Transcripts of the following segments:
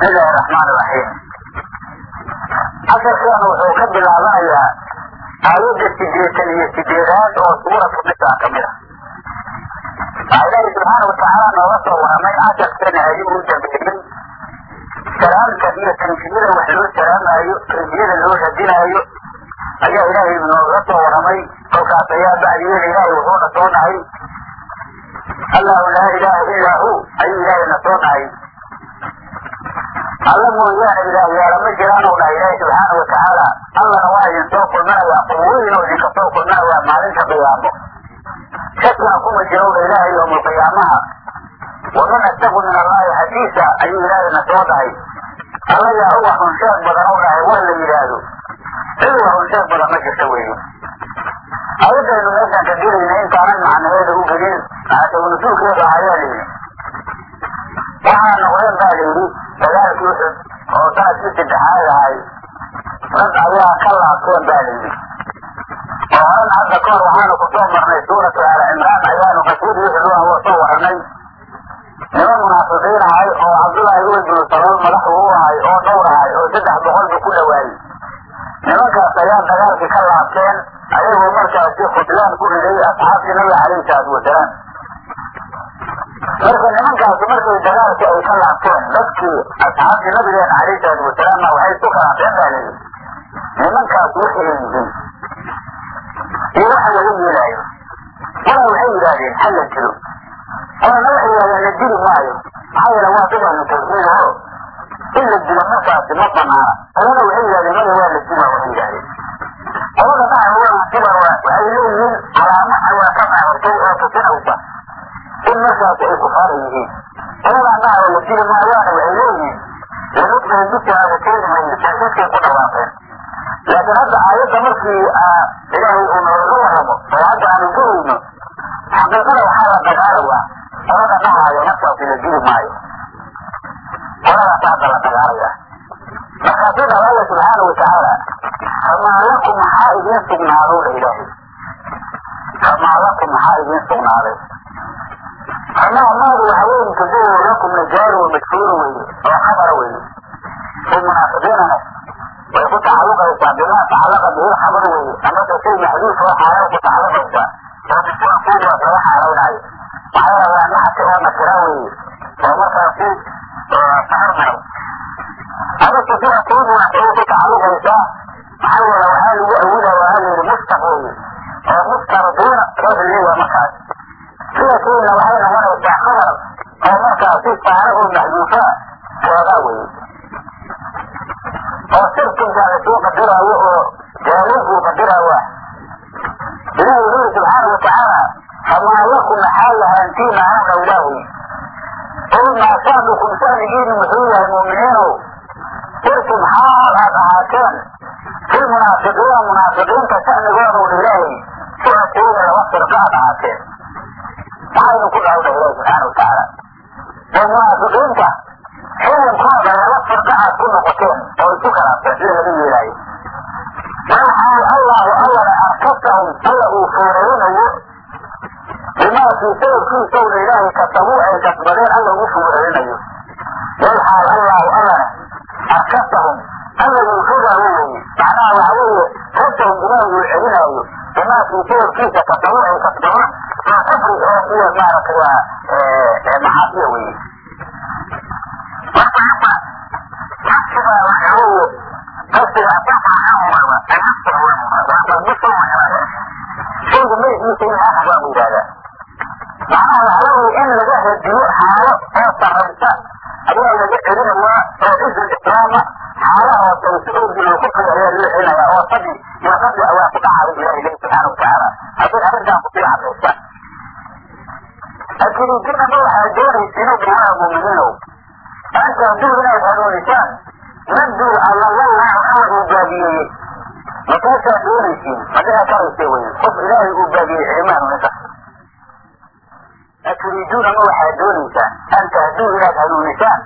bismi illaahi raxmaan iraxiim casharkeenu wuxuu ka bilaabanayaa aayadda sideetan iyo sideedaad oo suuratu nisaa ka mid a waxaa ilaahi subxaana watacaala nooga soo waramay casharkeena ayuu u dambeeyey salaamta iyo tanjiyada wax loo salaamaayo tanjiyada loo radinaayo ayaa ilaahay nooga soo waramay kolkaas ayaa bacdigeeda ilaahay wuxuuna soo dhahay allahu laa ilaaha illaa hu ayuu ilaahay na soo dhahay alla mooyaane ilaahyaala ma jiraanuu dhahay ilaahi subxaana watacaala allana waa idin soo kulminayaa quwooyin oo idinka soo kulminayaa maalinta qiyaamo shakina kuma jirowna ilaahay yowmulqiyaamaha waman astagu min allahi xadiisa ayuu ilaahayna soo dhahay alla yaa uga runsheeg badan u dhahay waa la yidhaahdo cid uga badan ma jirta weeye ayadaynu meeshaan ka gelayna intaanan macnaheeda u gelin asawnasuulkeeda ayaa la yidhi waxaa noqdeen baa la yidhi dagaalkii oo sannadkii saddexaad ahay. Rag ayaa ka laabteen baa la yidhi. Oo horena hadda kahor waxaanu ku soo marnay suuratu aal cimraan ayaanu qaswadii uxud waa soo warnay. Niman munaafiqiin ahay oo cabdullaahi ibn binu salool madaxu u ahay oo dhowr ahay oo saddex boqolba ku dhawaayey nimankaas ayaa dagaalkii ka laabteen ayagoo markaasi khudlaan ku riday asxaabtii nabiga calayhi salaatu wasalaam marka nimankaasi markay dagaalkii ay ka laabteen dadkii asxaabtii nabigeena calayhi salaatu wasalaamna waxay isu khilaafeen baa layidhi nimankaas waxay yihiin iyo waxa laga yeelaayo walaa waxay yidhaahdeen ha la dilo qolana waxay yidhahdeen la dili maayo maxaa yeele waa dadanu tawxiid oo in la dilo markaasi ma banaana qolana waxay yidhahdeen maya waa la dila waxay yidhahdeen qolada dhaca waa la dila waxay leeyihiin calaamo waa ka maahortay oo tusinaysa in markaasi ay kufaara yihiin qoladaa dhaca la dili maayaana waxay leeyihiin lamidkay bisaada keeni mayno tawxiidkay ku dhawaaqeen laakiin hadda aayadda markii ilaahay uu nooga waramo oo hadda aanu gelayno xaqiiqada waxaa la dagaalayaa qolada dhahaayo markaasi la dili maayo qoladaas la dagaalaya markaasuu dhaha alla subxaana watacaala famaa lakum maxaa idiin sugnaadow dha ilaahay famaa lakum maxaa idiin sugnaaday famaa maadu waxa weeye mubtadahu lakum najaaru wa majhuuru weye oo khabara weye fi munaafiqiinana way ku tacaluqaysaa bimaa tacalaqa bihi khabar weye amase shay maxduuf oo xaalo ku tacaluqaysaa oo bisuwa kuwaas laga xaalaynaayo maxaa yeele waa naxati oo oo markaasi saarmaro amase sida kuwaas ay ku tacaluqaysaa maxaa yeele waxaa lagu awida waa layidhi mustaq weye oo mustaqdiina loo xiliya markaas sida kiina waxay noqonaysaa khabar oo saare oo maxduufa joogaa weye oo sirkinka la soo qadiraayo oo jaalinku qadiraayo ilahi wuxuu yiri subxaana watacaala famaa lakum maxaa lahaantiina hawna ilaahay qul maa sha'nukum sha'nigiinu muxuu yahay mu'miniinow sirtum xaal aad ahaateen fil munaafiqiina munaafiqiinta sha'nigooda ilaahay sicatooda laba firqa aad ahaateen maxaynu ku dhawdha ilahi subxaana watacaala oo munaafiqiinta xukunkooda laba firqa aad ku noqoteen oo isu khilaafteen sida laga yeelaayo walxaal allahu allana arkasahum alla uu fuuraynayo bimaakii sababkiisowna ilaahay kasabuu ay kasbadeen alla ugu fuuraynayo walxaal allahu allana arkasahum alla uu macnaha waxa weeye kasahum ilaahay uu celinaayo bimaakii sababkiisa kasabuu ay kasbadeen oo kufri oo iyo maaragtay waa maxaasiya weye nafsiga waxa weeye nafsiga shayga magaciisa in ah waa yidhahdaa macnaha waxa weeye in laga radiyo xaalo oo sarraysa ayaa laga celinayaa oo cizu islaama xaala hoosaysa oo dilo kufriga ayaa laga celinayaa oo fadli iyo fadli ayaa ku dhacaya ilahi ilahi subxaana watacaala hadday arrintaan ku sii cadaysa laakiin idinaba waxaad doonaysiin bihaa muuminiinow anta hadduu inaad hanuunisaan nabduu allallahu alla uu baabiyeeyey markaasaad doonaysiin madaha karayse weye qof ilaahay uu baabiyey cilma hanuuninta aturiiduuna ma waxaad doonaysaan anta hadduu inaad hanuunisaan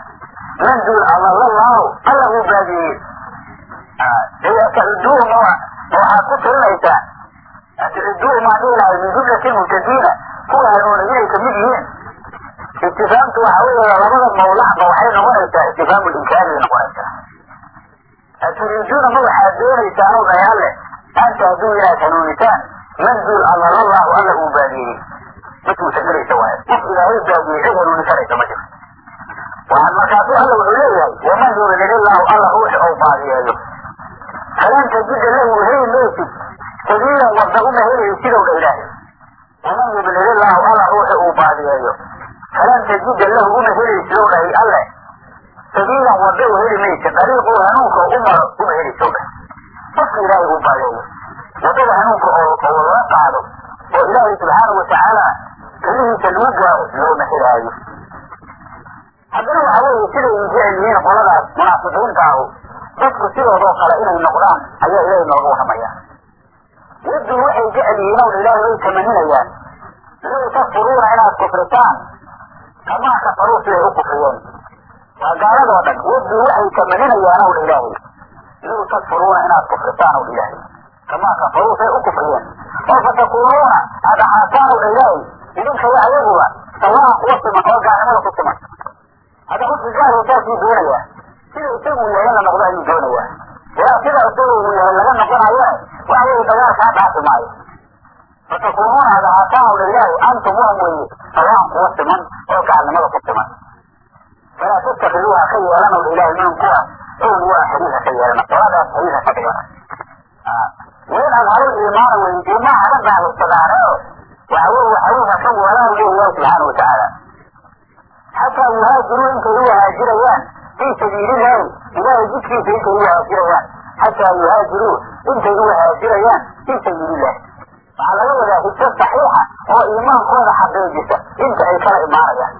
nabduu allallahu alla uu baabiyeeyey tacuduuhum waxaad ku tirinaysaan tacuduuhum aan dhihi lahay min jumlati mubtadiina kuwa hanuuna inay ka mid yihiin istifaamtu waxa weeye labada mawlacba waxay noqonaysaa istifhaamu linkaari noqonaysaa aturiiduuna ma waxaad doonaysaan oo dhahay alle anta hadduu inaad hanuunitaan manzul allalallahu alla uu baadiyey. Mid uusagelaysa waayo. Qof ilaahay baadiyey cid hanuuni ma jirto waxaan markaasu alla wuxuu leeyahay waman yuridilillahu alla ruuxi ou baadiyeeyo falan tajida lahu heli maysid sabiilan wadda uma helaysid ow dha ilaahay. Waman yuridillahu alla ruuxi uu baadiyeeyo falan tajida lahu uma helaysid ow dhahay alle sabiilan wadda u heli maysid dariiquu hanuunka u maro uma helaysid ow dhahay qofka ilaahay uu baadiyeeyo waddada hanuunka oo oo laga qaado oo ilaahay subxaanahu watacaala kelihiisa lagu gaaro looma helaayo haddana waxa weeye siday jecel yihiin qoladaas munaafiqiintaahu dadku sidoodoo kale inay noqdaan ayaa ilaahay nooga warramaya wadduu waxay jecel yihiin ow ilaahay way tamaninayaan low takfuruuna inaad kufritaan kamaa kafaruu siday u kufriyeen waa gaaladoo dhan wadduu waxay tamaninayaan ow ilaahay. Low takfuruuna inaad kufritaan ow ilaahay. Kamaa kafaruu siday u kufriyeen oo fatakuunuuna aad ahaataan ow ilaahay. Idinka wa ayaguba sawaan kuwa siman oo gaalnimada ku siman hadda gaal saasuu doonayaa sida isagu yahay la noqdo ayuu doonayaa ilaa sida isagu yahay laga noqonayo waxa weye dagaalkaa dhaafi maayo fatakuunuuna aad ahaataan ow ilaahay antum waan weeye sawaan kuwa siman oo gaalnimada ku siman falaa tattakiduuha ka yeelan ow ilaahay minhum kuwaas owliyaa xiriirha ka yeelana qoladaas xiriirha ka dhigana wain adharu iimaana wey iimaan haga daahirsadaaneeo waxa weye waxawuha ka weelaan leeyahay subxaana watacaala xataa yuhaajiruu intay u fii sabiilillaahi ilaahay jidkiisa intay u xataa yuhaajiruu intay u fii sabiilillahi waxaa laga wadaa hijro saxiixa oo iimaankooda xaqiijisa. Inta ay kala imaanayaan.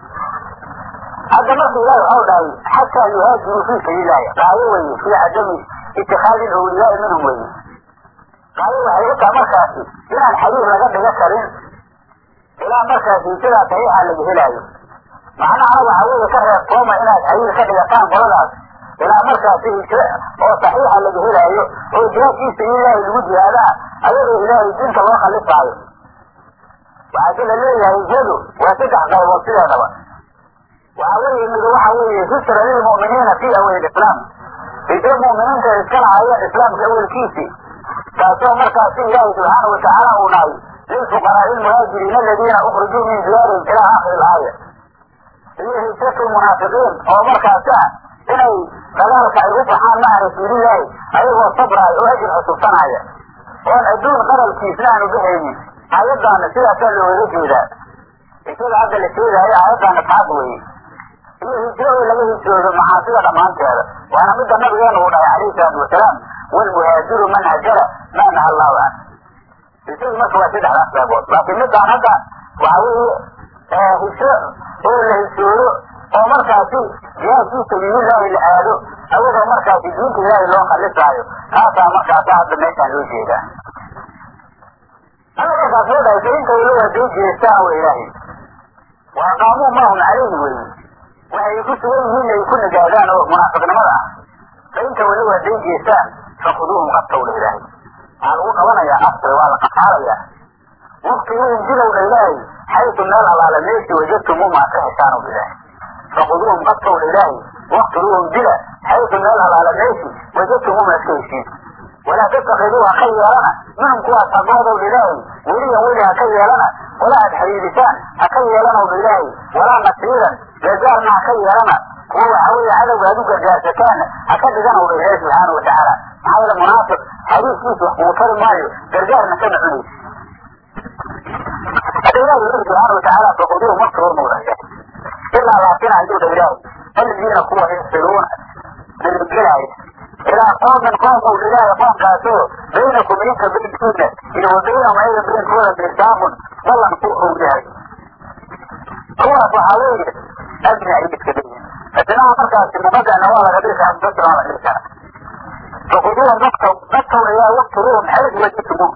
Hadda marka ilahi waxau dhahay xataa yuhaajiruu fii sabiilillahi qaayo weye fii cadami itikaadi awliyaai minhum weye qaayo waxay u markaasi inaan xariir laga dhiga karin ilaa markaasi hijradaa saxiixa laga helaayo. Macnahana waxa weeye ka reebtooma inaad xiriir ka dhigataan qoladaas. Ilaa markaasi hijro oo saxiixa laga helaayo oo jihaadkiisa ilaahay lagu jihaadaa ayadoo ilaahay diinta loo khalisaayo waxaa la leeyahay hijradu waa saddex qaybood sideedaba waxa weeye mid waxa weeye hijra lilmu'miniina fii awel islaam hijro mu'miniinta iska lahaayeen islaamka awelkiisii taasoo markaasi ilaahay subxaana watacaala uu dhahay lilfuqaraai almuhaajiriina aladiina ukrijuu min diyaarihim ilaa aakhiri ilaaya iyo hijratu munaafiqiin oo markaasi ah inay dagaalka ay u baxaan maca rasuulillaahi ayagoo sabraay oo ajir cusubsanaya oon adduun qaralkiisna aanu baxaynin aayaddaana sidaasaa looga jeedaa hijrada hadda la sheegaayo aayaddaana taas weeye iyo hijro oo laga hijroodo macaasida dhammaanteeda waana midda nabigeena uu dhahay calayhi salaatu wasalaam walmuhaajiru man hajara maa naha allahu can hijradu marka waa saddexdaas qaybood laakiin middaan hadda waxa weeye hijro oo la hijroodo oo markaasi jihaadkii sabiilillaahi la aado ayadoo markaasi diinta ilaahay loo khalisaayo taasaa markaasa hadda meeshaan loo jeedaa. Alla markaas loo dhahay fainta walow hadday jeestaan wa ilaahay. Wa aqaamuu maahum calayhi weyi waxay ku sugan yihiin ay ku nagaadaan oo munaafiqnimada ah. Fainta walow hadday jeestaan fakuduuhum qabtowdha ilaahay. Waxaa lagu qabanayaa aftir waa la qafaalayaa waqtigihim dilowdha ilaahay xaytu meel alaala meeshii wajadtumuum aad ka heshaan ow ilaahay fakuduuhum qabtowdha ilaahay waqtiluuhum dila xaytu meel alaala meeshii wajadtumuum aad ka heshiin walaa tattakiduuha ka yeelana minhum kuwaas hagoodowdha ilaahay weliyan weli ha ka yeelana wala aad xiriirisaan ha ka yeelanowdha ilaahay walaa nasiiran gargaarna ha ka yeelana kuwa waxa weeye cadowga aad u gargaarsataanna ha ka dhiganowdha ilaahay subxaana watacaala maxaa yeele munaafiq xadiiskiisa wax kugu tari ilaa ayuu dha ilaahay aladiina kuwa yasiluuna dirgelaya ilaa qoomin qoomkow ilaahay qoomkaasoo baynakum idinka baynkiina iyo wa ayaga baynkooda misaaqun ballan ku ow kuwaas waxaa weeye adna ay iska adnaha markaasi muqadana waa laga dhigi karaa mudasir waa laga dhigi karaa fakuduuhum waqtaw waqtaw ilaa waqtiluuhum xaysu wajidtumuuh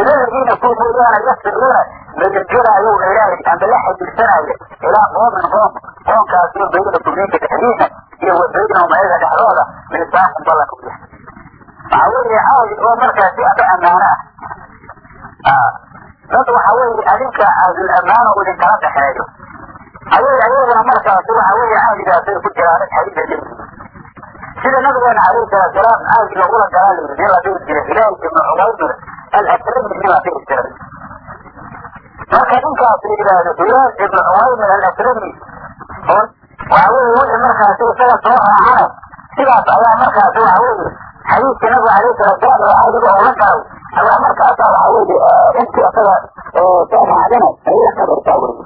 ila ladiina kuwa mooyaane yasiluuna magergeraayow ilaahay amba la xajiirsanaayo ilaa qoomin qoom qoomkaasoo baynakum idinka dhexdiina iyo wa baynahum dhexdooda misaaqun ballan u yahay waxaa weeye caadi oo markaasi aba ammaano ah dad waxa weeye adinka aadul ammaano idinkala dhexeeyo ayay ayaguna markaas waxa weeye cahdigaasay ku jiraan xadiida sida nabigeena calayhi salaatusalaam cahdi lagula galaa layidhi nin la dhihi jiray ibnu cumaymir alaslami la dhihi marka ninkaas la yidhaahdo ibnu cumaymir alaslami waxa weeye wixii markaasi isaga soo raacana sidaas ayaa markaasi waxa weeye xadiidka nabiga calayhi salaatusalaam oo cahdiga oo la galay ayaa markaasa waxa weeye intii isaga soo raacdana ay la qadartaa weye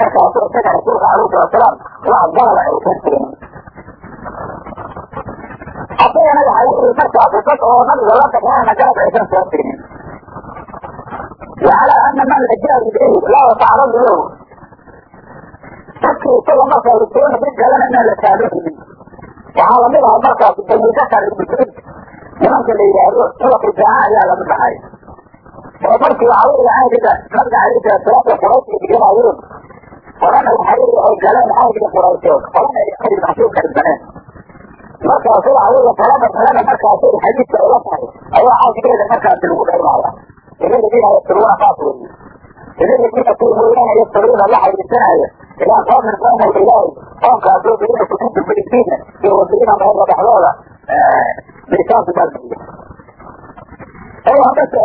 markaas isaga rasuulka calayhi salaatusalaam wax galaba aysan keenin haddayna yahay wixii markaa ubad oo nabiga la dagaalana garab aysan soo siinin wacalaa ana man lajaahid ihi laa yatacaladu lahu dadka isaga markaa la doona dad galan la taabaninin waxaa la mid aha markaas baniidakar ibnulid nimanka la yidhaahdo tulaka jaaca ayaa la mid ahay oo markii caweyga caagiga nabiga calayhi salaatu wasalaam quraysh diganaayeen waxay oo galeen caagiga quraysheed qorana ay xiriir casuub karisaneen taasida adiga talada talada markaasi xadiidka ula tahay ayaa cawskeeda markaasi lagu dhaynayaa ilaladiinayasiruna saas weyi ilaladiina kuwa weynana la xayiisanaya ilaa qoomin qooma ilaahi qoomkaasoo bilina kutubta fariisiina iyo wasiina mayaga dhexdooda miisaas baalbiya oo hadda se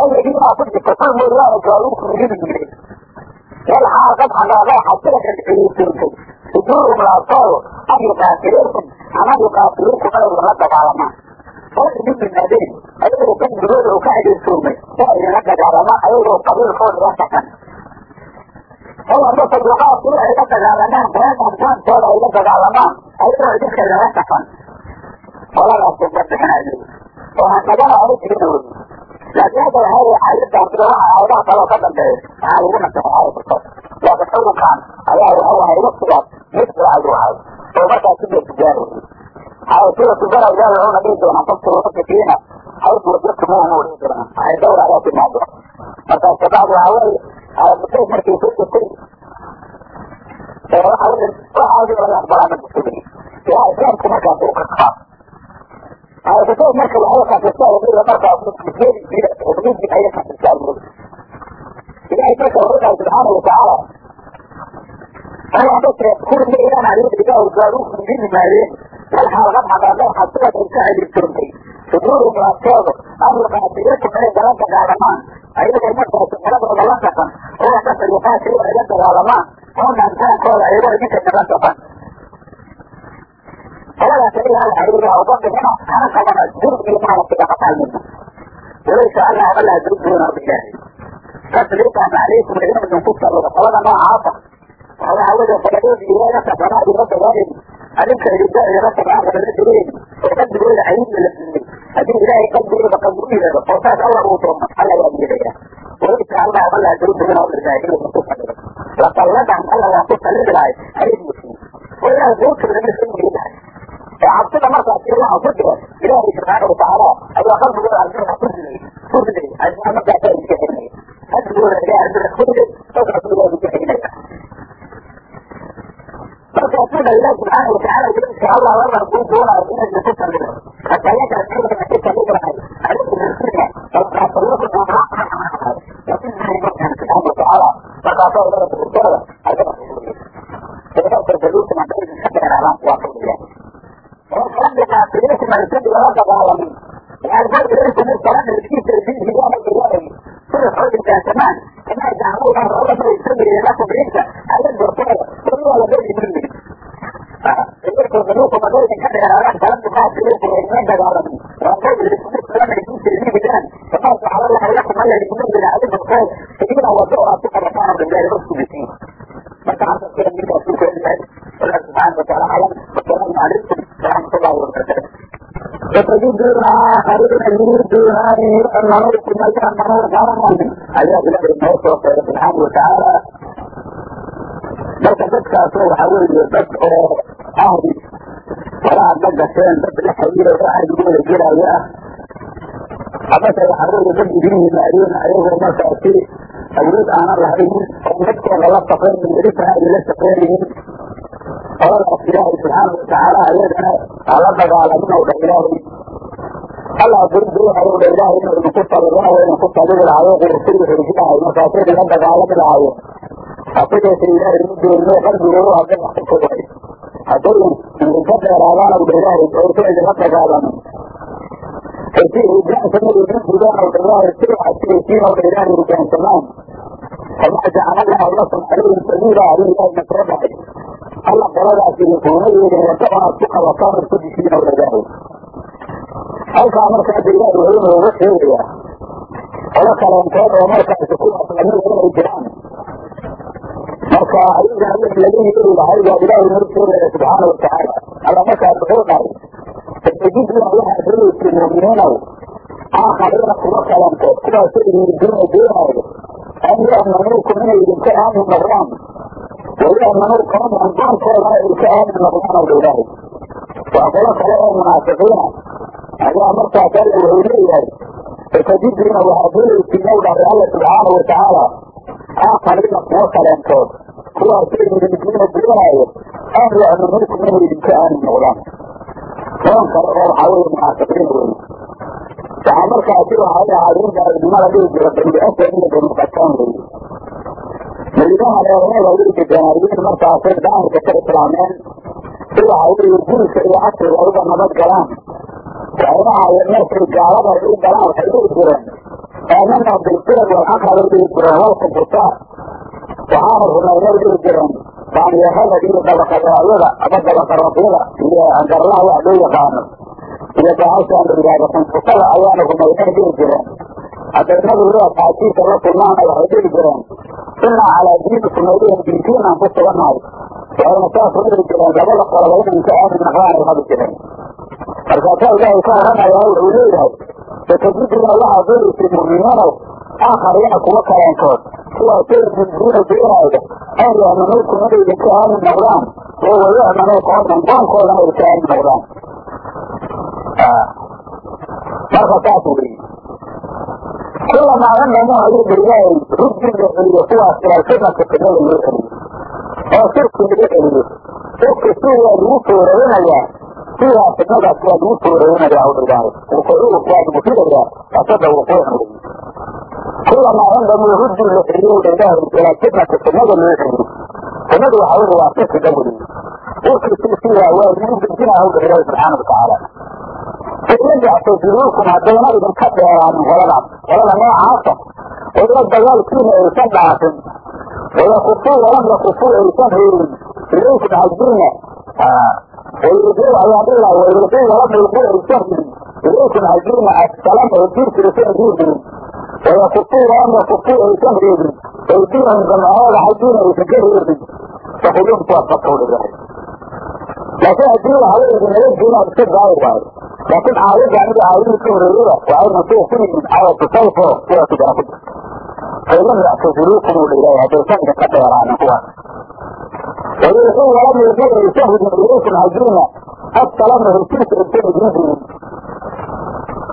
ku jirta kul mooyaane kaaluku yidin قد على الله حتى لك الفلسطين تدورهم الأبطال أن يقاتلوكم أما يقاتلوكم غير ردك على ما فرق من النادين أيضا كان بلوله وكاعد يسومي فإذا نجد على ما أيضا قبيل فوق رأسك هو الرسل وقال كل عدد على ما بيان أمكان طول عدد على ما أيضا يدخل رأسك ولا لا تبدأ من أجل وهكذا عليك بدون laakiin hadda waxaa ayada haddana ayadaha kaloo ka dambeeya waxaa lagu naseexaaya jirto waa tasawurkan ayaa wuxuu ahay nafsigaas mid fiican buu ahay oo markaas ku geertijaarayay haya suuratu bara ilaahi wuxuuna dhihi doonaa fabtiru mushrikiina haysu wajadtumuuhum uu dhihi doonaa ay dawr adaa timaado markaas kabacdi waxaa weeye ayadutay markay soo jirtay waxaa weeye waxaasi laga aqbalaa ma jirto ilaa islaamku markaas uu ka qaado ayadutay marka waxay kafirtay markaas muslimadiisii kadib ayay qatarka awood ilahay marka wuxuu dhahay subxaana watacaala aadase kurma ilaaha ayadigaawd waa u fulini maayeen wal xaalqad xaqaaqeen xasibaad ay ka celibtoontay suduuru laabteedu arlaqaadiyaku inay gala dagaalamaan ayagoo markaasi galadooda la dhaqan oo ka fariiqaasi oo ay la dagaalamaan oo dhaantaankooda ayagoo idinka kaga dhaqan qoladaas adiga al xariira oo dadkana kana qabana jur iyo maalasi dhaqataalmidna walow jacalnaa alla adrib duuna bilaahi kas liqam calaykum ilaadan ku sabada qolada noocaasa waxa waxa weeye qoladood ilaga sabana iyo dagaalen arrinka idinka idinla sabaan qolala jireen oo qalbigooda cayinna la siiyey haddii ilaahay qalbigooda qalbi u yidhahdo oo saas alla uu doono alla waa yeelaya walow jacalnaa alla adrib duuna bilaahi ilaadan ku sabada laqalladan alla waan ku sallidi lahay hayd musin oo ilaah goortooda mid ka lahay ee cabsida markaas ilaaha ku jiro ilaahay subxaana watacaala ayaa qalbigooda aljanna kuriday kuriday aljanna markaasa idinka xidhinaya qalbigooda ilaaha aljanna kuriday markaasuu idinka xidhinaya markaasuu ilaah subxaana watacaala wiilashka allah allah kuu doonayo inayna ku sallino hakayaashaas ilmana ku يريدون أن يؤمنوا كما يأمنون غرما أيها بلاد الموت سبحانه وتعالى بس بدك أصور حوالي بس أهدي wala adla gasheen dad la xiriira oo ahdigooda gelaayo ah amase waxaa weeye dad idin yimaadeen ayagoo markaasi awood aanan lahaynin oo dadkooda la safraynin welitana ay la safraynin qoladaas ilaahay subxaana watacaala ayagana ha la dagaalamin ow inuu idinku sabirana waa idinku sabiri lahayo qurusiri xirjinahay markaasay idinla dagaalami lahaayeen hasigeese ilaahay ma doonino qalbigoodu hadday wax ku fogay hadday idinka dheeraadaan ow dha ilaahay oysan idinla dagaalamin si hoggaansamada idin dha ilaahay si waxasigaysiin ow dha ilaahay hoggaansamaan fama jacala allahu lakum calayhim sabiila ayuu ilaahayna soo dhahay alla qoladaas idinkuuma yeelin wada onaad ku qabataan oo ku dishiin ilaahay halkaa marka hadda ilaahay wuxuu sheegayaa. Qolo kaleentood oo markaasi kuwaas lamida inay jiraan. Marka ayagana wix laga yeeli lahay baa ilaahay noo sheegaya subxaana watacaala alla markaas wuxuu dhahay fatajiduna waxaad helaysiin mu'miniinow aakhariina kuwa kaleentood kuwaasoo idindiina doonaayo an ya'manuukum inay idinka aamin noqdaan. Waya'manuu qawman qoonkoodana idinka aamin noqdaan ow ilaahay waa qolo kale oo munaafiqiina ayaa markaas alla wuxuu leeyahay fatajiduna waxaad helaysiin ow dhahay alla subxaana watacaala aakhariina kuwa kaleentood kuwaasoo idindiina doonaayo an ya'manuukum inay idinka aamin noqdaan qoon kale oo waxaa weeye munaafiqiina wey waxaa markaasi waxay ahaayeen gaalnimada dhihi jira bani asad bani bataan weeye madiinaha reerheeda way deganaayiin markaasay daahirka ka islaameen si waxa weeye gurika iyo casriga uga nabad galaan ahaayeen markay gaalada ay u waxay dhihi jireen aamanaa bilfirad walcaqrabay dhihi jireen walka busaa waxaana rumaynay dhihi jireen baaniyarada iyo dabaqadaayada ama dabaqarafyada iyo angarlaha wax loo yaqaano iyo bahashaan la yidhaahdo ayaana rumaynay dhihi jireen hadday nabigu asxaabtiisa la kulmaana waxay dhihi jireen innaa calaa diinikum aydihin diintiinaan ku sugannahay waxayna saas dhihi jireen labada qoloba inaan ka aamin naqdaanay nabi jireen markaasaa ilaahay ka oranaya wuxuu leeyahay fatajiduna waxaad helaysiin mu'miniinow aakhariina kuwa kaleentood kuwaasoo idindiina doonaayo an ya'manuukum inay idinka aamin noqdaan oo waya'manuu qooman qoonkoodana idinka aamin noqdaan marka saas weeye kulamaa anamuu ayuu ilaahay rugdi la celiyo kuwaas ilaalfidnaka fidnada loo celiyo oo sirki laga celiyo si waa lagu foorarinayaa sidaa fidnadaas waa lagu foorarinayaa u wuquucu waa lagu filayaa asada wuquucna wey kulamaa andamuu rugdi la celiyo dha ilaahay fidnada loo celiyo fidnadu waxaa weye waa sirkiga wey sirki sidaa waa lagu gudbinaa dha ilaahay subxaana watacaala fain yactaziluukum haddayna idinka dheeraanin qoladaas qolada noocaasa. Oo ila dagaalkiina aysan dhaafin walam yakufuu aysan reerin ilaykum xaggiina wayulquu ayaa dhila wayulquu walam yulquu aysan ridin ilaykum xaggiina assalam oo diirka aysan riidin wayakufuu walam yakufuu aysan reebin aydiyahum gamcahooda xaggiina aysan ka reebin fakuduum kuwaas bakawdha yahay laakiin haddii waxa weye idinala geena iska daayi waayo laakiin aayadda aniga aayadii ka horeeyada waxay nasuuq ku yihiin aayatu sayfo kuwaasi baa ku jirta failam yactaziluukum uu dha ilaahay haddaysan idinka dheeraanin kuwaas wayulquu walam yulquu aysan ridin ilaykum xaggiina assalama heshiisa aysan idin ridin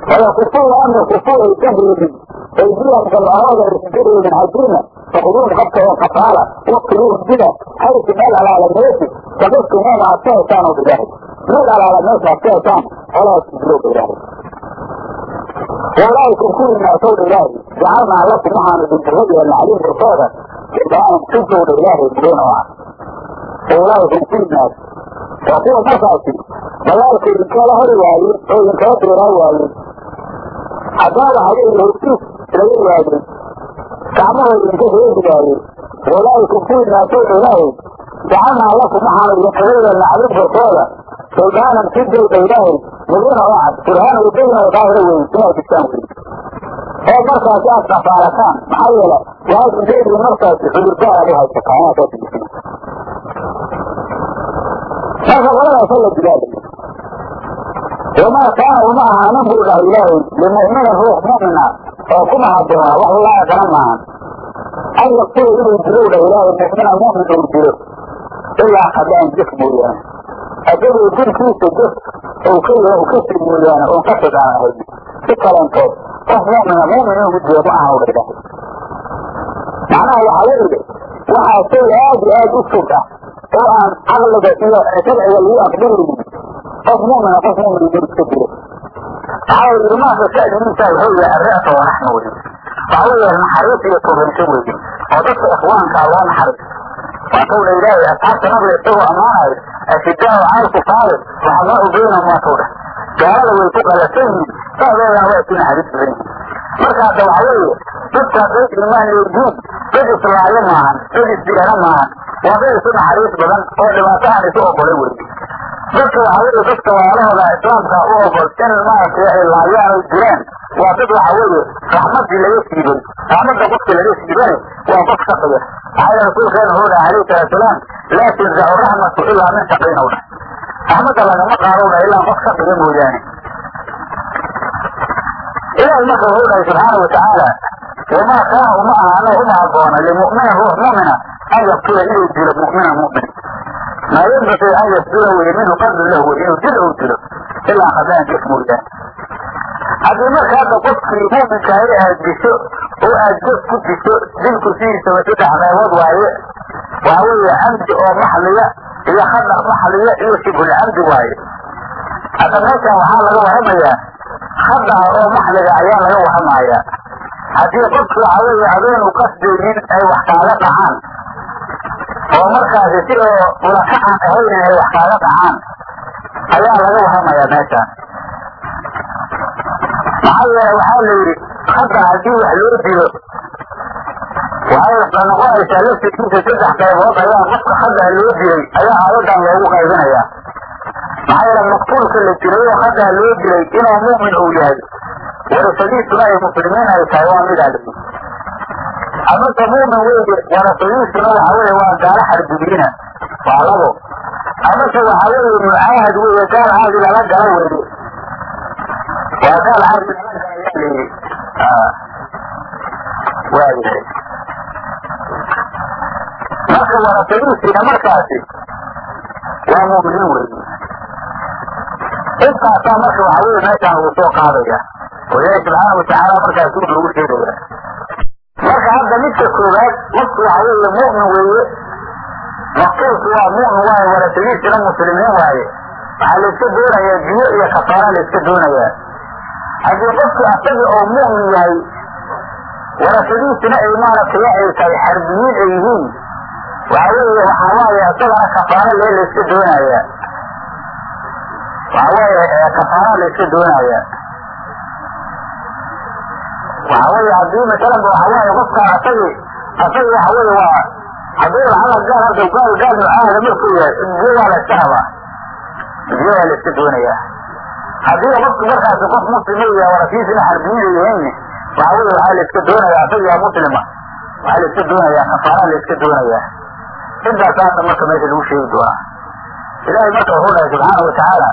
wayakufuu walam yakufuu aysan reebin aydiyahum gamcahooda aysan ka reebin xaggiina fakuduum qabka oo kafaala wakiluuhum dida xaysu meel alaala meesi sababtumuuna aad ka hesaan oo ilaahay meel alaala meesha aad ka hesaan qolaas bilowga ilaahay walaa'ikum kuwiinaasow dha ilaahay jacalnaa lakum waxaanu idinkaga yeelna calayhim korkooda irbaanan kujowdha ilaahay oo ah walaa'ikum kuwiinaas waa kuwa markaasi dagaalka idinkala hori waayey oo idinkala dheeraa waayey waxa weeye hortiis laga waayey gacmahooda idinka reebi waayey walaa'ikum kuwiinaasow dha ilaahay jacalnaa lakum waxaanu idinkaga yeelna calayhim korkooda suldaanan si dowdha ilaahay mudiina oo cad burhaan udayna oo daahira weyn inaad digtaan wey oo markaasi aad kafaalataan maxaa yeele waad ujeedii markaasi cudurdaar aad u haysataa inaad soo digisina marka qoladaasa la digaalayo wamaa kaana uma ahaanin buu dhahay ilaahay limu'minin ruux mu'mina oo kuma haboona wax laaqana maahan an yaktula inuu dilow dhah ilaahay mu'mina mu'min uu dilo ilaa qadaan jif mooyaane asagoo dilkiisa jaf ou ka yahay u ka sii mooyaane oon kasig aan ahayn si kalentood qof mu'mina mu'min inuu aha udha ilaahay macnaha waxaa weeye waxaa shay aad iyo aad u fog ah oo aan caqliga iyo sharciga lagu aqbalaynin qof mu'mina qof mu'min inuu iska dilo waxaa weye ilmaha sha'nigiisa wuxuu yahay arre'ta wa naxnu weye waxaa weeye naxariis iyo tuurinsan weye oo dadka ikhwaankaa loo naxariis. Waatowdha ilaahay asxaabta nabiga isagoo ammaanayo ashidaau cala kufaari waxamaa baynahum waatowdha gaalada way ku qalasan yihiin saadoodana waa isu naxariis badan marka hadda waxaa weeye dadka hadday imaan leeyihiin dad islaayo maahan dad isdilana maahan waa dad isu naxariis badan oo dhibaatahan isu ogolay weye dadka waxaa weeye dadka waalahooda islaamka u ogol in maaragtay ay laayaan oy dilaan waa dad waxa weeye raxmadii laga siibay raxmadda qofkii laga siibane waa qof shaqiya maxaa yeele rasuulkeena wuxuu dhaha alayhi salatu salaam laa tunzacu raxmatu ilaa min shaqiin ow dhah raxmadda lagama qaado dhah ilaa qof shaqiya mooyaane. Ilaahay marka wuxuu dhahay subxaana watacaala wamaa kaana uma ahaano uma habboona limu'minin ruux mu'mina an yaqtula inuu dilo mu'minan mu'min. Maa yanbaqii an yasdula weye minhu qadlu lahu inuu dil ou dilo ilaa qadaan jif mooyaane haddii marka hadda qofkii mu'minka ay aad disho oo aad jaf ku disho dilku sidiisaba saddex qaybood waaye? Waxa weeye camdi oo maxliya iyo khadar maxliya iyo shibhul camdi waaye. Hadda meeshan waxaa laga waramayaa khadar oo maxliga ayaa laga waramayaa. Haddii qofki waxa weeye adoonu qasdaynin ay wax kaaga dhacaan oo markaasi si oo ulakacan ahaynin ay wax kaaga dhacaan ayaa laga waramayaa meeshaan maxaa yeele waxaa la yidhi hadda haddii wax loo dilo waxay noqonaysaa laftirkiisa saddex qaybood ayaa qofka hadda loo dilay ayaa aayadan loogu qaybinayaa maxaa yeele maqtuulka la dilay oo hadda loo dilay inuu mu'min uu yahay warasadiisuna ay muslimiin ay tahay waa midaa la amase mu'min weye warasadiisuna waxa weye waa gaalo xarbidiina waa labo amase waxa weeye mucaahad weye gaal caadi lala gala weye waa la marka warasadiisiina markaasi waa mu'miniin weye intaasaa marka waxa weye meeshaan soo qaadaya oo ilaahi subxaana watacaala markaas uu sheegaya marka hadda midka koowaad qofku waxa weeye mu'min weeye maqtuulku waa mu'min waaye warasadiisina muslimiin waaye waxaa layska doonayaa biyo iyo kafaara layska doonayaa haddii qofku asaga oo mu'min yahay warasadiisina ay maaragtay ay tahay xarbiyiin ay yihiin. Waxa weeye waxaa waaye isagana kafaara lee layska doonayaa waxa weeye kafaara layska doonayaa waxa weeye haddii masalan waxa weeye qofka asagi asagi waxa weeye waa haddii lacala gaal hadda gaal gaal mucaahada markuu yahay waa la iska rabaa biyo waa la doonayaa haddii qofku markaasi qof muslima yahay warasiisina xarbiyiin yihiin waxa la iska doonayaa asagaa muslima waxaa la doonayaa kafaara la iska doonayaa. Marka meesha lagu sheegi doonaa. Ilaahay marka wuxuu dhahay subxaana watacaala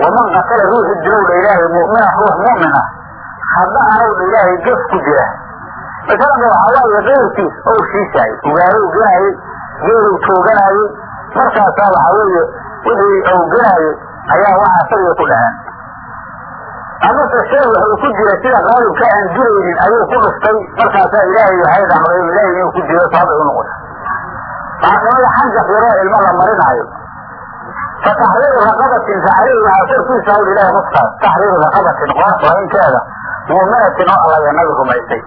waman qatala ruuxi dilowdha ilaahay mu'mina ruux mu'min ah hadda anowdha ilaahay gaf ku jira. Masalanba waxaa waaye keyrkiis ou shiishaay ugaarou genaayey geeluu tooganayey markaasaa waxaa weeye wixii ou genaayey ayaa waxa asagiga ku dhaheen amase shay wuxuu ku jira sida qaalibka aan dilaynin ayuu ku dhuftay markaasaa ilaahay waxay dhacday ilaahay inuu ku jiro sababay u noqota waxaa kamida xanjaf yaroo ilmo la marinaayo fa taxriiru raqabatin fa caleyhi waxaa korkiisa hawl ilahi qofkaas taxriiru raqabatin qoor mu'minatin oo alla iyo nabi rumaysay.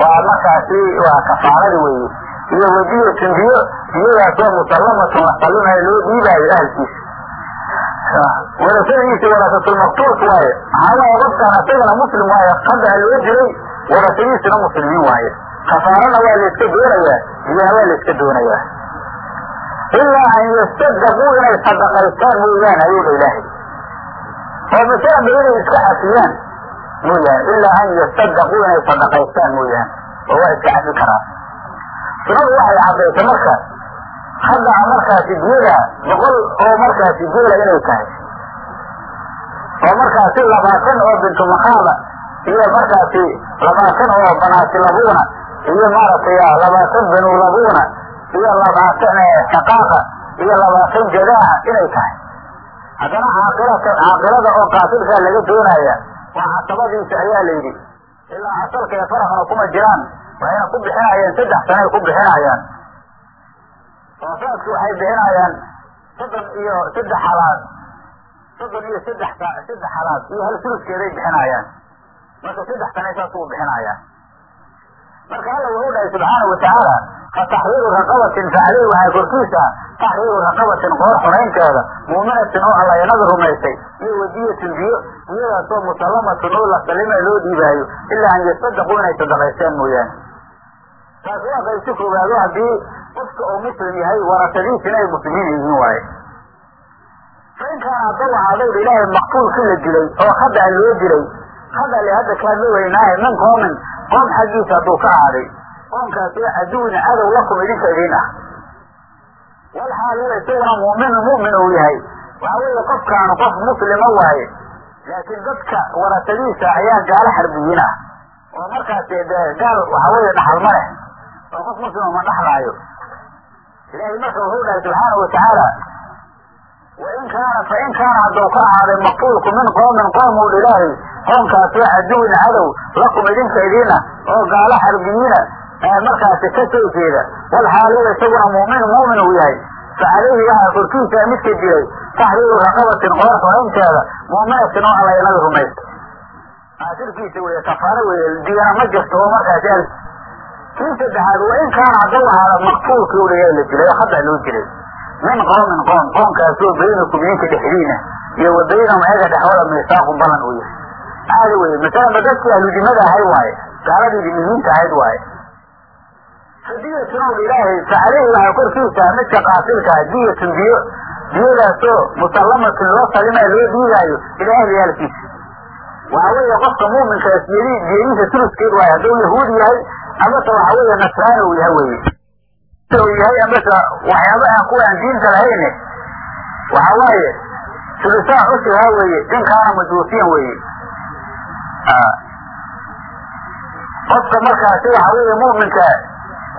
Waa markaasi waa kafaaradii weeye. Iyo wadiyatin biyo biyadaasoo musallamatun la sallimayo loo dhiibaayo ahalkiisa warasadiisi warasatulmaqtuulka waaye. Maxaa qofkaan asagana muslim waaye hadda loo dilay warasadiisina muslimiin waaye. Kafaarana waa layska doonayaa biyana waa layska doonayaa. Ilaa an yastadaquu inay sadaqaystaan mooyaane ayuu dha ilaahay oo masalanba inay iska cafiyaan mooyaane ilaa an yastadaquu inay sadaqaystaan mooyaane oo waa iska cafi karaa sunadu waxay caddaysay marka hadda markaasi biyada boqol oo markaasi geela inay tahay. Oo markaasi labaatan oo bintu makaada iyo markaasi labaatan oo banaati labuuna iyo maaragtay labaatan banu labuuna iyo labaatan shaqaaqa iyo labaatan jadaaha inay tahay. Haddana caaqilata caaqilada oo qaatilkaa laga doonaya waa casabadiisa ayaa la yidhi. Ilaa asalka ee faraxna kuma jiraan waxayna ku bixinayaan saddex sanay ku bixinayaan oosaadku waxay bixinayaan soddon iyo saddex halaad soddon iyo saddex saddex halaad iyo hal suluskeeday bixinayaan. Marka saddex sanay saas ugu bixinayaan. Marka alla wuxuu dhahay subxaanau watacaala fa taxriiru raqabatin fa caleyhi waxaa korkiisa. Taxriiru raqabatin qoor xoraynteeda muuminatin oo allayanada rumaysay iyo wadiyatin biyo biyadaasoo musallamatun oo la salima loo dhiibaayo ilaa an yasadaquu inay sadaqaysteen mooyaane. Taas waa qaysi koowaado haddii qofka uu muslim yahay warasadiisina ay muslimiin yihiin waaye. Fain kaana haddau ahaadow ilaahay maqtuulkii la dilay oo khada loo dilay. Khada le hadda kaadla weynaaye min qoomin qoom xaggiisa hadduu ka ahaaday qoomkaasoo caduwina cadow lakum idinka idin ah. Wal xaal huwa isaguna mu'minu mu'min uu yahay. Waxa weeye qofkaanu qof muslima waaye. Laakiin dadka warasadiisa ayaa gaalo xarbiyiin ah. Oo markaas gaal waxa weeye dhaxal ma leh. Oo qof muslima ma dhaxlaayo ilaahay marka wuxuu dhahay subxaanau watacaala wain kaana fain kaana hadduu ka ahaaday maqtuulku min qoomin qoom uu ilaahay qoomkaasoo caduwin cadow lakum idinka idiina oo gaalo xarbiyiina markaasi ka soo jeeda wal xaaliga isaguna mu'min mu'min uu yahay fa caleyhi waxaa korkiisa midka dilay taxriiru raqabatin qoor xoraynteeda mu'minatin oo allaynada rumaysa aakhirkiisa weye kafaaro weye diyana ma jirto oo markaasi kii saddexaad wain kaana hadduu ahaada maqtuulkii uliyaa la dilay hadda loo dilay. Min qoomin qoom qoomkaasoo baynakum idinka dhexdiina iyo wa baynahum dhexwada miisaaqun ballan uu yahay. Caadi weye masalanba dadkii ahludimada ahay waaye gaaladii dimiyiinta ahayd waaye. Fadiyatun ow ilaahay fa caleyhi waxaa korkiisa midka qaatilkaa diyatun biyo biyadaasoo musallamatun loo salimaa loo dhiigaayo ilaa ahliyaalkiisa waxa weeye qofka muuminkaas yedi diyadiisa tuluskeed waaye hadduu yahuud yahay amase waxa weeye nasraani uu yahay weye u yahay amase waxyaaba aan kuwa aan diinta lahayne waxa waaye sulusaan cusrihaa weeye in kaana majuusiyan weeye qofka markaasi waxa weeye mu'minka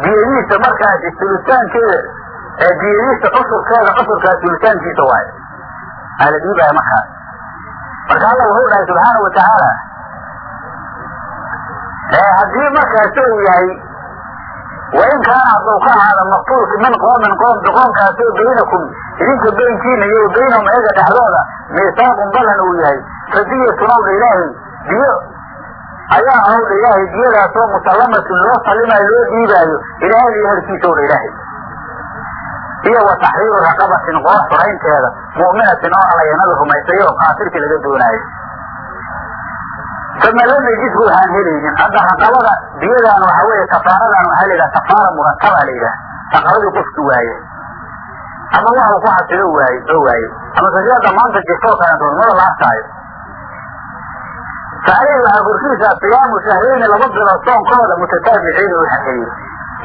diyadiisa markaasi sulusaankeeda diyadiisa cusurkeeda cusurkaa sulusaankiisa waaye. Aa la dhiibaya markaas marka alla wuxuu dhahay subxaana watacaala haddii markaasi uu yahay wain kaana hadduu ka ahaada maqtuulka min qoomin qoom qoomkaasoo baynakum idinka beynkiina iyo baynahum ayaga dhexdooda miisaaqun ballan uu yahay fadiyatun owdha ilaahay biyo ayaa ahowdha ilaahay biyadaasoo musallamatun loo sallimaayo loo dhiibaayo ilaa ahli ehelkiisa owdha ilaahay iyo wa taxriiru raqabatin qoor xoraynteeda mu'minatin oo allayanada rumaysay oo qaatilkii laga doonaayo fama lam yajidhu waxaan helaynin. Hadda raqabada biyadan waxa weeye kafaaradan waxaa la yidhaha kafaara murataba la yidhaha. Raqabadii qofki waaye. Ama waxa uu ku xasilo waaye oo waaye. Ama sajada maanta jirtoo kaleeto mada la arkaayo. Fa aleyhi waxaa siyaamu shahrayni laba bilood soonkooda mutataabiciin oo xiriir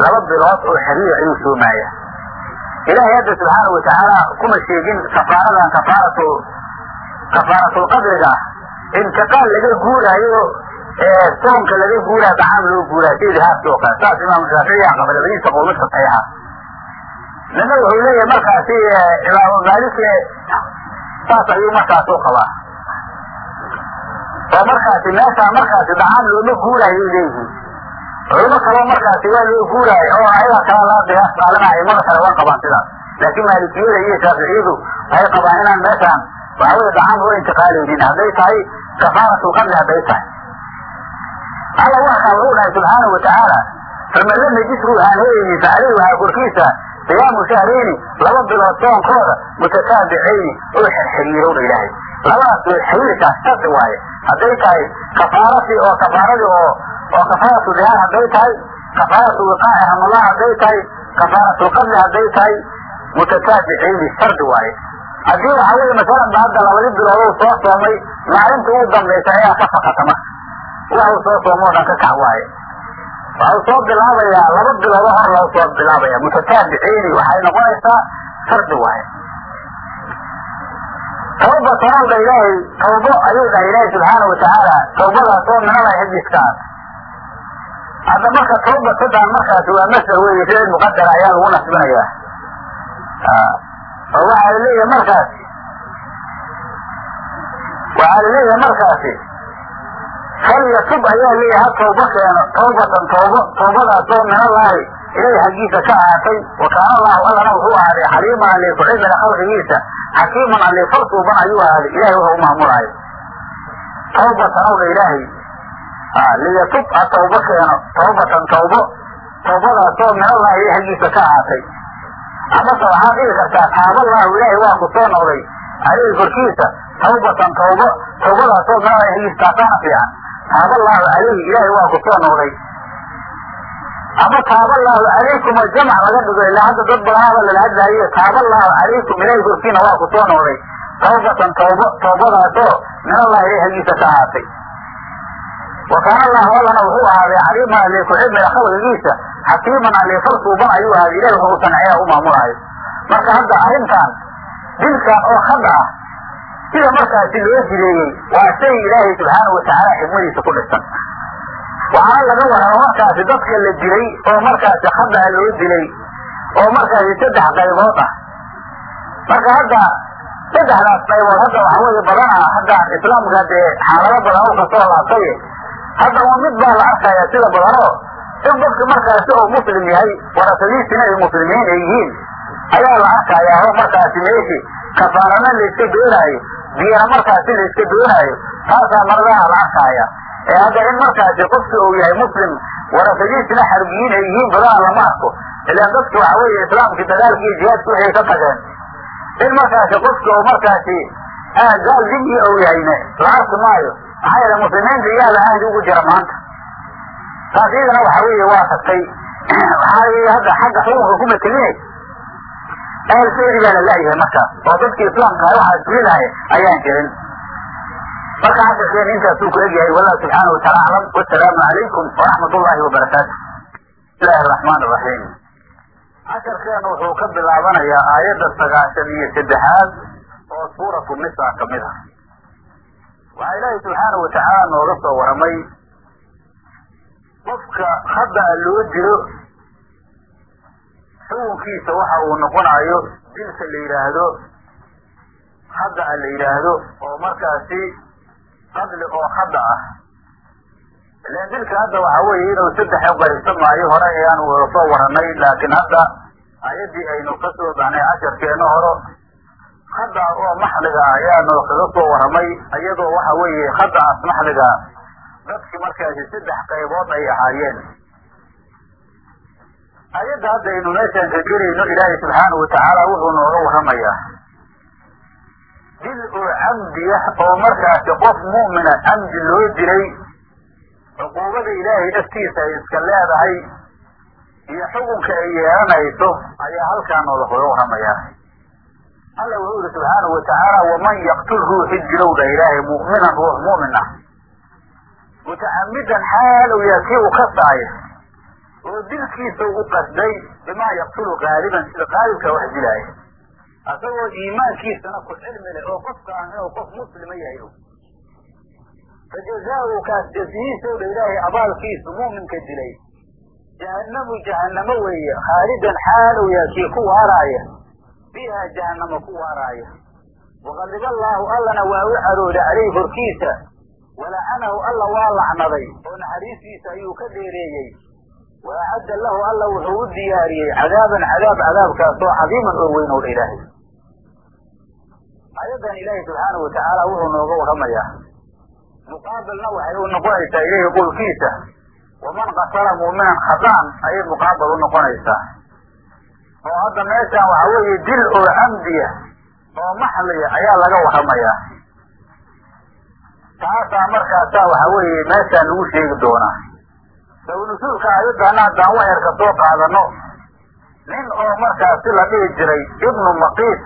laba bilood oo xiriir ayuu soomaaya. Ilaahay hadda subxaana watacaala kuma sheegin kafaaradan kafaaratu kafaaratlqadriga ah intiqaal laga guuraayo soonka laga guuraayo dacaam loo guuraayo sidii haabkii oo kale saas imaamu shaaficiya qaba labadiisa qowmid saxiixa nina wuxuu leeyahay markaasi imaamu maalike saas ayuu markaas u qabaa oo markaasi meeshaa markaasi dacaam looma guuraayo leeyihiin culimo kaloo markaasi waa loo guuraayo oo ayaga kala laa qiyaas qaadanaya aimada kale waa qabaan sidaas laakiin maalikiyada iyo shaaficiyadu waxay qabaan inaan meeshaan waxa weye dacaam loo intiqaalaynin hadday tahay kafaaratlqadli hadday tahay alla waxaa wuxuu dhahay subxaana watacaala faman lam yajid ruuxaan helaynin fa aleyhi waxaa korkiisa siyaamu shahrayni laba bilood soonkooda mutataabicayni oo xirxiriirowdha ilaahay labadaas way xiriirkaas shardi waaye hadday tahay kafaaratii oo kafaaradii oo oo kafaaratu dihaar hadday tahay kafaaratu wiqaaci ramadaan hadday tahay kafaaratlqadli hadday tahay mutataabicayni shardi waaye haddii waxa weye masalan ba hadda labadi biloodow soo soomay maalinta ugu dambaysa ayaa ka fakata marka waxuu soo soomo o dhan ka kac waaye. Waxau soo bilaabayaa laba biloodo hor loo soo bilaabaya mutataabiciini waxay noqonaysaa shardi waaye. Tawbatan dha ilaahay tawbo ayuu dhahay ilaahay subxaana watacaala tawbadaasoo minalay xajiskaas hadda marka tawbatadan markaasi waa masder weeye ficil muqadara ayaa lagu nasbinayaa oo waxaa leeyahay markaas waxaa la leeyahay markaasi. Falyatub ayaa leeyahay ha tooba keeno tawbatan toobo toobadaasoo minallaahi ilahi xaggiisa ka ahaatay wa kaana allahu allana wuxuu ahaaday xaliiman alli kucilmila khalqigiisa. Xakiiman alli farsuuban ayuu ahaaday. Ilahay wuxuu u maamulaayo tawbatan owdha ilaahay. Liyatub ha tawbo keeno tawbatan tawbo tawbadaasoo minallahi ilahi xaggiisa ka ahaatay amase waxaad dhihi kartaa taaballahu ilaahay waa ku soo noqday. Caleyhi korkiisa tawbatan tawbo tawbadaasoo taasaana fiican. Taaballahu caleyhi ilaahay waa ku soo noqday. Ama taaballahu calaykum oo jamac laga dhigo ilaa hadda dad badanaaba lala hadlaaye taaballahu calaykum ilahay korkiina waa ku soo noqday. Tawbatan tawbo tawbadaasoo minallahi ilahi xaggiisa ka ahaatay. Wa kaana allahu allana wuxuu ahaaday ku cilmiga khalqigiisa xakiiman alli farsuuban ayuu ahaaday ilahi wuxuu sanceeya u maamulaayo. Marka hadda arrintan dilkan oo khad ah sida markaasi loo jireeyey waa shay ilaahay subxaanahu watacaala xikmadiisa ku dhisan. Waxaana laga warrama markaasi dadka la dilay oo markaasi khadaha loo dilay oo markaasi saddex qaybood ah. Marka hadda saddexdaas qaybood hadda waxa weeye badana hadda islaamka dee xaalado badan u ka soo laabtaye hadda un mid baa la arkaya sida badanoo in dadka markaasi oo muslim yahay warasadiisina ay muslimiin ay yihiin ayaa la arkayaa oo markaasi meeshi kafaarana layska doonaayo biyana markaasi layska doonaayo taasaa maradaha la arkaaya ee hadda in markaasi qofki uu yahay muslim warasadiisina xarbiyiin ay yihiin badana lama arko. Ilaan dadki waxa weeye islaamkii dagaalki iyo jihaadki waxay ka tageen. In markaasi qofki uu markaasi gaal dimi ou yahayne la arki maayo. Maxaa yeele muslimiinta iyaala ahdi ugu jira maanta taas iyadana waxa weeye waa tagtay waxaa weeye hadda xagga xukunka kuma teline ahalkeedi baa la laayahay markaas oo dadkii islaamka ah waxaa islidahay ayaan jirin marka casharkeena intaasuu ku egyahay wallahu subxaana wataala aclam wasalaamu calaykum waraxmat ullahi wabarakaatu bismillahi araxmaan araxiim casharkeena wuxuu ka bilaabanayaa aayadda sagaashan iyo saddexaad oo suuratu nisa ka mid ah. Waxaa ilaahay subxaana watacaala nooga soo waramay qofka hadda loo dilo xukunkiisa waxa uu noqonayo dilka la yidhaahdo hadda la yidhaahdo oo markaasi qadli oo hadda ah. Ilan dilka hadda waxa weeye inuu saddex uqaybsan maayo hore ayaanu wada soo waranay laakiin hadda ayaddii aynu ka soo baxnay casharkeena horo hadda oo maxliga ayaanu kaga soo waramay iyadoo waxa weeye haddaas maxliga dadki markaasi saddex qaybood ay ahaayeen. Ayadda hadda aynu meeshaan ka gelayno ilaahay subxaanahu watacaala wuxuu nooga warramayaa dil oo camdiya oo markaasi qof mu'mina camdi loo dilay cuquubada ilaahay aftiisa ay iska leedahay iyo xukunka ay yeelanayso ayaa halkaa nooga kaga warramayaa alla wuxuu yihi subxaanahu watacaala waman yaqtul ruuxi dilowdha ilaahay mu'minan ruux mu'min ah mutacamidan xaal ou yahay kii u kasaayo oo dilkiisa u qasday bimaa yaqtulu qaaliban sida qaalibka wax dilaaya asagoo iimaankiisana ku cilmi leh oo qofkaan inuu qof muslima yahay fajazaau kaas jazihiisow dha ilaahay abaalkiisu mu'minka dilay jahanamu jahanamo weeye khaalidan xaal ou yahay kii ku waaraaya biha jahanamo ku waaraaya waqadiba allaahu allana waa u carooday caleyhi korkiisa walacanahu alla waa lacnaday oo naxariistiisa ayuu ka dheereeyey wa acadda lahu alla wuxuu u diyaariyey cadaaban cadaab cadaabkaasoo cadiiman oo weyn owdha ilaahay ayadan ilaahay subxaana watacaala wuxuu nooga warramayaa muqaabilna waxay u noqonaysaa ilaahi qowlkiisa waman qatala mu'minan khadaan ayay muqaabil u noqonaysaa oo hadda meeshaan waxa weeye dil oo camdiya oo maxliya ayaa laga warramayaa taasaa markaasaa waxa weeye meeshaan lagu sheegi doonaa. Sawnasuulka ayadana haddaan waxyarka soo qaadano nin oo markaasi la dhihi jiray ibnu maqiis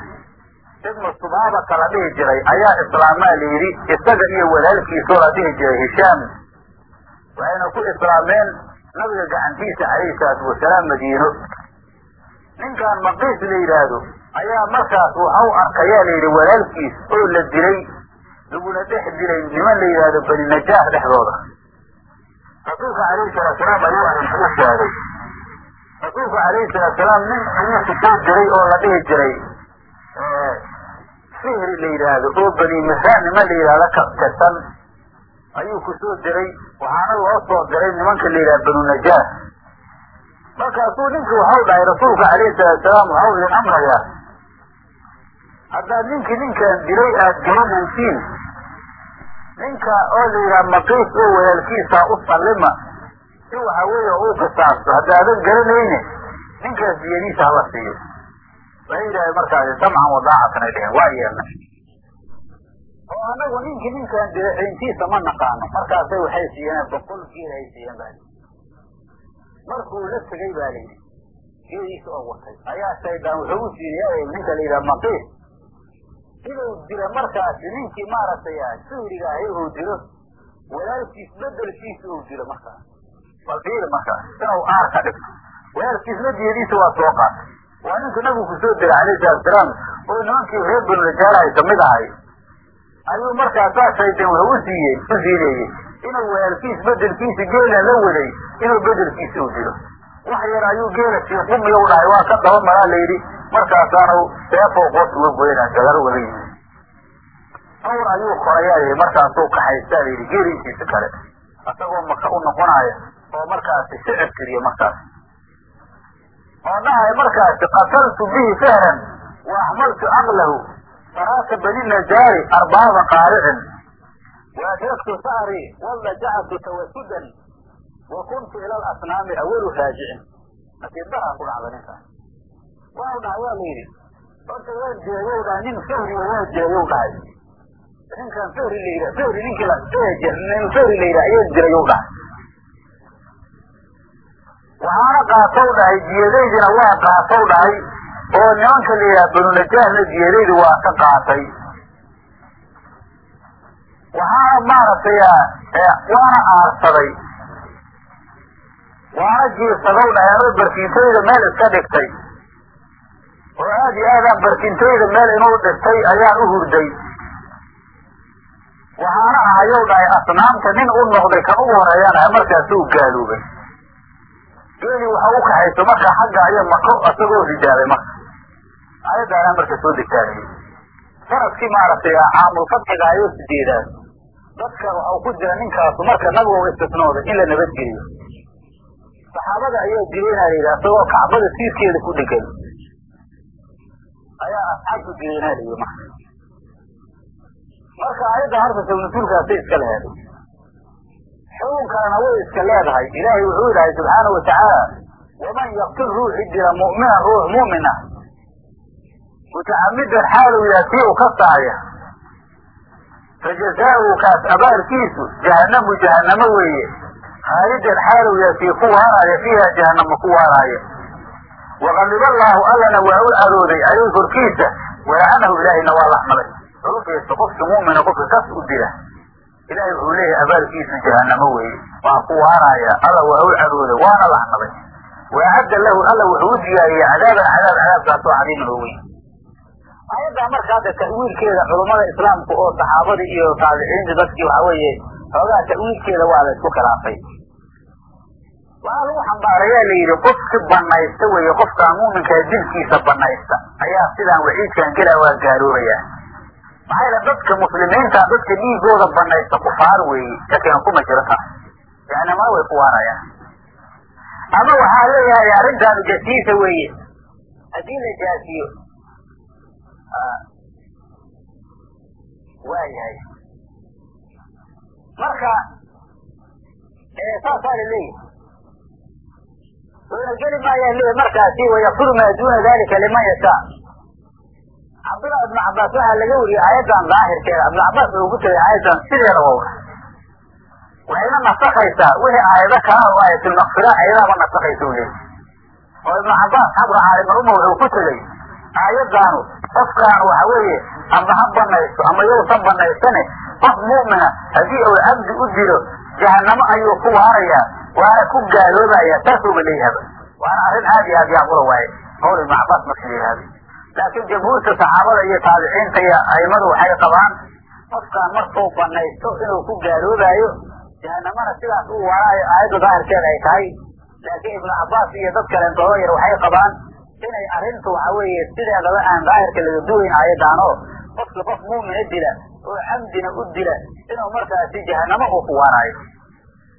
ibnu subaabata la dhihi jiray ayaa islaamaa la yidhi isaga iyo walaalkiisoo la dhihi jiray hishaam. Waxayna ku islaameen nabiga gacantiisa calayhi salaatu wasalaam madiino. Ninkan maqiis la yidhaahdo ayaa markaas waxau arkayaa la yidhi walaalkiis oo la dilay laguna dhex dilay niman la yidhaahdo bani najaah dhexdooda. Rasuulka alayhi salaatusalaam ayuu arrinta u sheegay rasuulku alayhi salaatusalaam nin ayuu ku soo diray oo la dhihi jiray sihri la yidhaahdo oo bani mihraannima la yidhahdo kaskasan ayuu ku soo diray waxaana loo soo diray nimanka la yidhaha banu najaar markaasuu ninkii waxau dhahay rasuulka calayhi salaatusalaam waxau idin amrayaa haddaad ninkii ninkaan dilay aada garanaysiin ninka oo la yidhaha maqiis oo walaalkiisa u sallima si waxa weeye uu qisaasto haddaadan garanayne ninkaas diyadiisa hala siiyo. Waxay yidhahdeen markaasi samcan wadaacatan ay waa yeelnay oo anagu ninkii ninkaan dilay ciintiisa ma naqaano markaasay waxay siiyeen boqol geel ay siiyeen baa markuu la tegay baa layidhi geediisa oo watay ayaa shaydaan wuxuu u siiyey ninka la yidhaha maqiis inuu dilo markaasi ninkii maaragtay suhriga ahi uu dilo walaalkiis bedelkiisa uu dilo markaas. Bal fiiri markaas inuu aar ka dhigto. Walaalkiisna diyadiisa waa soo qaatay waa ninka nabigu ku soo diray calayhi salatusalaam oo nimankii reer banu najaara ay ka mid ahay ayuu markaasaa shaydaan wuxuu u siiyey u inuu walaalkiis bedelkiisa geela la waday inuu bedelkiisa u dilo wax yar ayuu geela siiqumiya u dhahay waa ka daba maraa layidhi markaasaanu seefoo qoos uga goyna gagaro ugaga yimi awr ayuu korayaa yidhi markaasuu kaxaystaa layidhi geeliisiisa kale. Isagoo maka u noqonaya oo markaasi sicir tiriyo markaas. Oo dhahay markaasi qataltu bihi fahran wa caqlahu faraaka bani najaari arbaaba qaaricin waadraktu sahri waldajactu tawasudan wa kuntu ila alasnaami awalu raajicin. Nasiib ku dhacda ninkaas waa dhahay waa la yidhi horta waa jeeyow dhahay nin fahriga waa jeeyow dhahay ninkan fahri la yidhah fahri ninkii la nin fahri la yidhah ayaa dirayow dhahay waxaana qaatow dhahay diyadaydina waa qaatow dhahay oo nimanka la yidhaha banu najaahna diyadaydi waa ka qaatay waxaana maaragtay waana aarsaday waana jiirsadow dhahay ama barkiintayda meel iska dhigtay oo aad iyo aadaan barkintayda meel inuu dhigtay ayaan u hurday. Waxaana ahayow dhahay asnaamta nin u noqday kan ugu horeeyaan ahay markaasu u gaaloobay. Geelii waxa u kaxayso marka xagga aya mako isagoo rijaabay marka. Ayadaana marka soo degtaanayay. Faraskii maaragtay caamulfadxiga ayoo sideedaad dadka waxau ku jira ninkaasu marka nabiga u istisnooday in la nabadgeliyo. Saxaabada ayaa dilayna layidhi isagoo kacbada siiskeeda ku dhegan ayaa asxaabtu dilayna layidhi marka marka ayadda horta sabnasuulkaasay iska leheday xugun kalena way iska leedahay. Ilaahay wuxuu yidhahay subxaana watacaala waman yaktul ruuxi dila mu'minan ruux mu'min ah mutacamidan xaalu yaha kii u ka saaya fajazaauhu kaas abaarkiisu jahanamu jahanamo weeye. Khaalidan xaalu yaha ku waaraaya fiiha jahanamo ku waaraaya waqadiba allaahu allana waa u arooday caleyh korkiisa walacanahu ilaahayna waa laxmaday ruuxiisa qofka mu'mina qofka kas u dila ilaahay wuxuu leeyahay abaalkiisu jahanamo weeye waa ku waaraaya alla waa u carooday waana laxmaday waacadda lahu alla wuxuu u diyaariyey cadaaban cadaab cadaabkaasoo cadiiman oo weyn ayaddaa marka hadda ta'wiilkeeda culummada islaamku oo saxaabada iyo taabiciinta dadkii waxa weeye xoogaa ta'wiilkeeda waa la isku khilaafay waxaa lagu xambaarayaa la yidhi qofki banaysta weeye qofkaan muuminkaa dilkiisa banaysta. Ayaa sidaan waciidkan gelaa waa gaaroobayaa. Maxaa yaele dadka muslimiinta dadka dhiigooda banaysta kufaar weeye shakigan kuma jiro taas jahanamana way ku waarayaan ama waxaa leeyahay arrintaanu jasiisa weeye. Haddii la jaasiyo waayahay marka saasaa la leeyahay wayna geli maayaa leeyahy markaasi wayakfuru maa duuna dalika liman yashaa cabdullah ibnu cabbaas waxaa laga wariyey aayaddan daahirkeeda. Ibnu cabbaas wuxuu ku tegay aayaddan sideeda wow waxayna nasakaysaa wixii aayado kala oo aayatulmakfira ayadaaba nasakaysa u leeyahy oo ibnu cabbaas xabra caalimuluma wuxuu ku tegey aayaddaanu qofkaan waxa weeye amba ha banaysto ama yowsan banaystane qof mu'mina haddii uu cabdi u dilo jahanamo ayuu ku waarayaa waana ku gaaloobaya taasuuba leeyahaba waana arrin aad iyo aad yaaqula waaye. Qawl ibnu cabbaas marka la yihahdo laakiin jamhuurta saxaabada iyo taabiciinta iyo aimadu waxay qabaan qofkaan markuu banaysto inuu ku gaaloobaayo jahanamana sidaas u waaraayo aayadda daahirkeeda ay tahay. Laakiin ibnu cabbaas iyo dad kalentooda yar waxay qabaan inay arrintu waxa weeye sideedaba aan daahirka laga duwayn aayadaan oo qofki qof muumina dila oo camdina u dila inuu markaasi jahanamo uu ku waarayo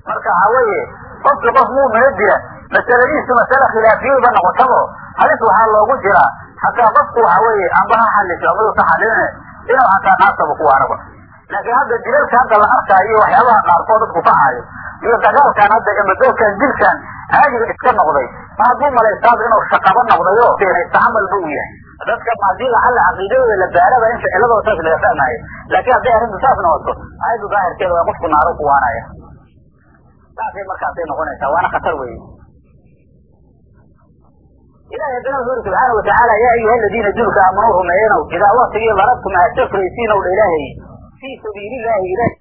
marka waxaa weeye qofki qof muumina dila masaladiisu masale khilaafiyeyba noqotabo. Halis waxaa loogu jiraa hataa qofku waxa weeye amba ha xaliso amadusa xaline inuu hataa naartaba ku waaraba laakiin hadda dilalka hadda la arkaayo waxyaabaha qaarkood dadku kacaayo iyo dagaalkan hadda amadoorkan dilkan caadiga iska noqday. Ma hadduu malaysaaba inuu shaqaba noqdayo camalba uu yahay. Dadka haddii lacalla caqiidadooda la baaraba in ficiladooda saas laga fahmaayo laakiin hadday arrintu saas noqoto ayadu daahirkeeda waa qofku naaro ku waanaya saasay markaasay noqonaysaa waana khatar weeye ilahi haddana wuxu uri subxaana watacaala yaa ayuha aladiina dulka aamanuu rumeeyenow idaa waktigii darabtum aad dha ilaahay fii sabiili llahi ilahi